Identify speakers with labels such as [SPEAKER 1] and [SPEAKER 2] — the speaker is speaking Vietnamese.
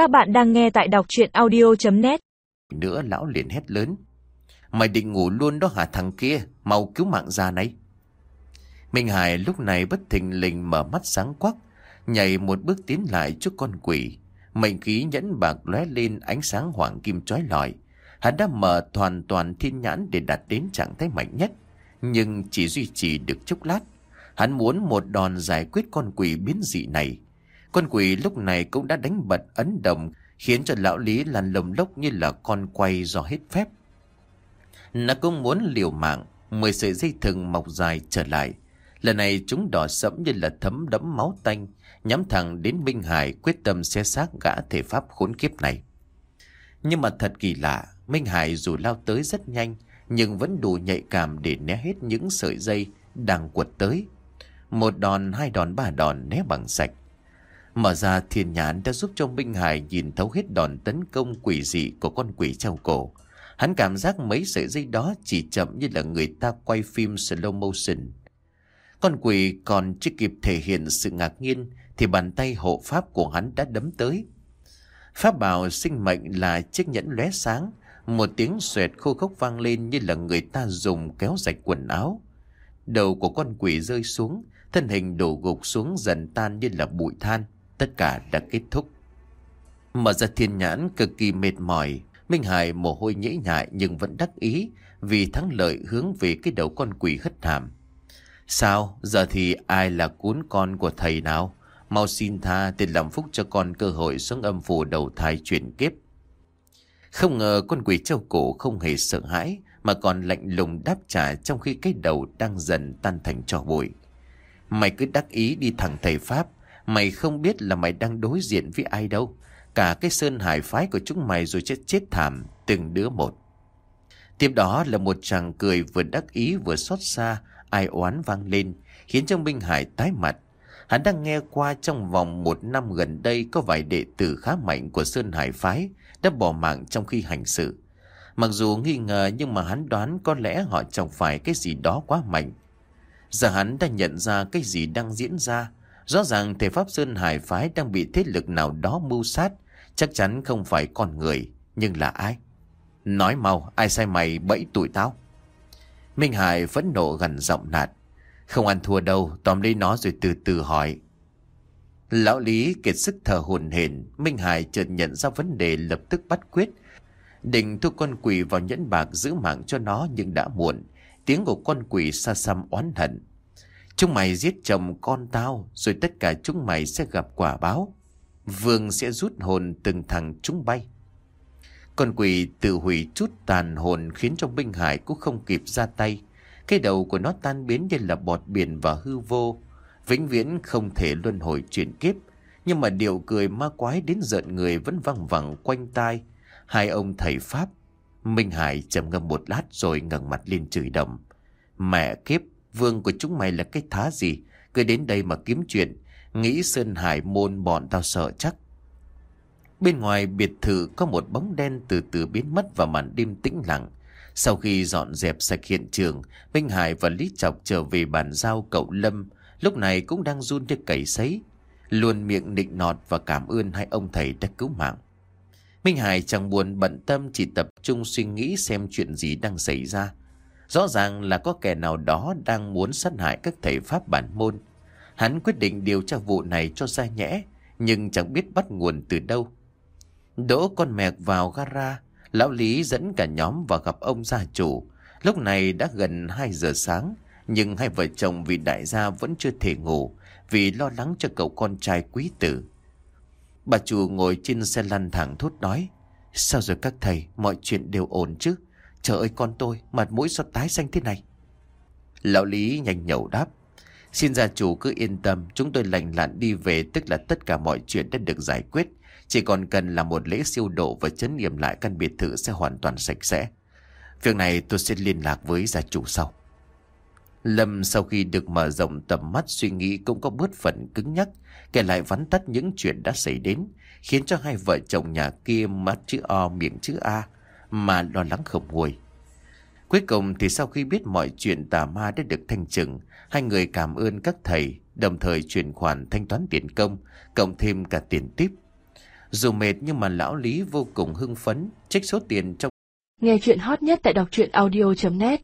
[SPEAKER 1] Các bạn đang nghe tại đọc chuyện audio.net
[SPEAKER 2] Nữa lão liền hét lớn. Mày định ngủ luôn đó hả thằng kia, mau cứu mạng ra này. Minh Hải lúc này bất thình lình mở mắt sáng quắc, nhảy một bước tiến lại trước con quỷ. Mệnh khí nhẫn bạc lóe lên ánh sáng hoàng kim chói lọi. Hắn đã mở hoàn toàn thiên nhãn để đạt đến trạng thái mạnh nhất, nhưng chỉ duy trì được chốc lát. Hắn muốn một đòn giải quyết con quỷ biến dị này. Con quỷ lúc này cũng đã đánh bật ấn đồng, khiến cho lão lý lăn lồng lốc như là con quay do hết phép. Nó cũng muốn liều mạng, mười sợi dây thừng mọc dài trở lại. Lần này chúng đỏ sẫm như là thấm đẫm máu tanh, nhắm thẳng đến Minh Hải quyết tâm xé xác gã thể pháp khốn kiếp này. Nhưng mà thật kỳ lạ, Minh Hải dù lao tới rất nhanh, nhưng vẫn đủ nhạy cảm để né hết những sợi dây đang quật tới. Một đòn, hai đòn, ba đòn né bằng sạch. Mở ra thiên nhãn đã giúp cho Minh Hải nhìn thấu hết đòn tấn công quỷ dị của con quỷ treo cổ. Hắn cảm giác mấy sợi dây đó chỉ chậm như là người ta quay phim slow motion. Con quỷ còn chưa kịp thể hiện sự ngạc nhiên thì bàn tay hộ pháp của hắn đã đấm tới. Pháp bảo sinh mệnh là chiếc nhẫn lóe sáng, một tiếng xoẹt khô khốc vang lên như là người ta dùng kéo rạch quần áo. Đầu của con quỷ rơi xuống, thân hình đổ gục xuống dần tan như là bụi than, tất cả đã kết thúc. Mở ra thiên nhãn cực kỳ mệt mỏi, Minh Hải mồ hôi nhễ nhại nhưng vẫn đắc ý vì thắng lợi hướng về cái đầu con quỷ hất hàm. Sao, giờ thì ai là cuốn con của thầy nào? Mau xin tha để làm phúc cho con cơ hội xuống âm phủ đầu thai chuyển kiếp. Không ngờ con quỷ châu cổ không hề sợ hãi mà còn lạnh lùng đáp trả trong khi cái đầu đang dần tan thành trò bụi. Mày cứ đắc ý đi thẳng thầy Pháp, mày không biết là mày đang đối diện với ai đâu. Cả cái sơn hải phái của chúng mày rồi chết chết thảm, từng đứa một. Tiếp đó là một chàng cười vừa đắc ý vừa xót xa, ai oán vang lên, khiến cho Minh Hải tái mặt. Hắn đang nghe qua trong vòng một năm gần đây có vài đệ tử khá mạnh của Sơn Hải Phái đã bỏ mạng trong khi hành sự. Mặc dù nghi ngờ nhưng mà hắn đoán có lẽ họ chẳng phải cái gì đó quá mạnh. Giờ hắn đã nhận ra cái gì đang diễn ra. Rõ ràng thể Pháp Sơn Hải Phái đang bị thế lực nào đó mưu sát. Chắc chắn không phải con người, nhưng là ai? Nói mau, ai sai mày bẫy tụi tao? Minh Hải vẫn nộ gần giọng nạt. Không ăn thua đâu, tóm lấy nó rồi từ từ hỏi. Lão Lý kiệt sức thở hồn hển, Minh Hải chợt nhận ra vấn đề lập tức bắt quyết. Định thu con quỷ vào nhẫn bạc giữ mạng cho nó nhưng đã muộn. Tiếng của con quỷ xa xăm oán hận. Chúng mày giết chồng con tao, rồi tất cả chúng mày sẽ gặp quả báo. Vương sẽ rút hồn từng thằng chúng bay. Con quỷ tự hủy chút tàn hồn khiến cho Minh Hải cũng không kịp ra tay. Cái đầu của nó tan biến như là bọt biển và hư vô. Vĩnh viễn không thể luân hồi chuyển kiếp. Nhưng mà điệu cười ma quái đến giận người vẫn văng vẳng quanh tai. Hai ông thầy Pháp. Minh Hải trầm ngâm một lát rồi ngẩng mặt lên chửi đầm. Mẹ kiếp, vương của chúng mày là cái thá gì? Cứ đến đây mà kiếm chuyện. Nghĩ Sơn Hải môn bọn tao sợ chắc. Bên ngoài biệt thự có một bóng đen từ từ biến mất vào màn đêm tĩnh lặng. Sau khi dọn dẹp sạch hiện trường, Minh Hải và Lý Chọc trở về bàn giao cậu Lâm, lúc này cũng đang run như cầy sấy, luôn miệng nịnh nọt và cảm ơn hai ông thầy đã cứu mạng. Minh Hải chẳng buồn bận tâm chỉ tập trung suy nghĩ xem chuyện gì đang xảy ra. Rõ ràng là có kẻ nào đó đang muốn sát hại các thầy Pháp bản môn. Hắn quyết định điều tra vụ này cho ra nhẽ, nhưng chẳng biết bắt nguồn từ đâu. Đỗ con mẹc vào gara, lão Lý dẫn cả nhóm vào gặp ông gia chủ. Lúc này đã gần 2 giờ sáng, nhưng hai vợ chồng vì đại gia vẫn chưa thể ngủ vì lo lắng cho cậu con trai quý tử. Bà chủ ngồi trên xe lăn thẳng thốt nói, sao rồi các thầy, mọi chuyện đều ổn chứ? Trời ơi con tôi, mặt mũi sao tái xanh thế này? Lão Lý nhanh nhậu đáp, xin gia chủ cứ yên tâm, chúng tôi lành lặn đi về tức là tất cả mọi chuyện đã được giải quyết. Chỉ còn cần là một lễ siêu độ và chấn nghiệm lại căn biệt thự sẽ hoàn toàn sạch sẽ. Việc này tôi sẽ liên lạc với gia chủ sau. Lâm sau khi được mở rộng tầm mắt suy nghĩ cũng có bớt phần cứng nhắc, kể lại vắn tắt những chuyện đã xảy đến, khiến cho hai vợ chồng nhà kia mắt chữ O miệng chữ A mà lo lắng không nguôi. Cuối cùng thì sau khi biết mọi chuyện tà ma đã được thanh trừng, hai người cảm ơn các thầy, đồng thời chuyển khoản thanh toán tiền công, cộng thêm cả tiền tiếp. Dù mệt nhưng mà lão Lý vô cùng hưng phấn, trích số tiền trong
[SPEAKER 3] Nghe chuyện hot nhất tại đọc truyện audio.net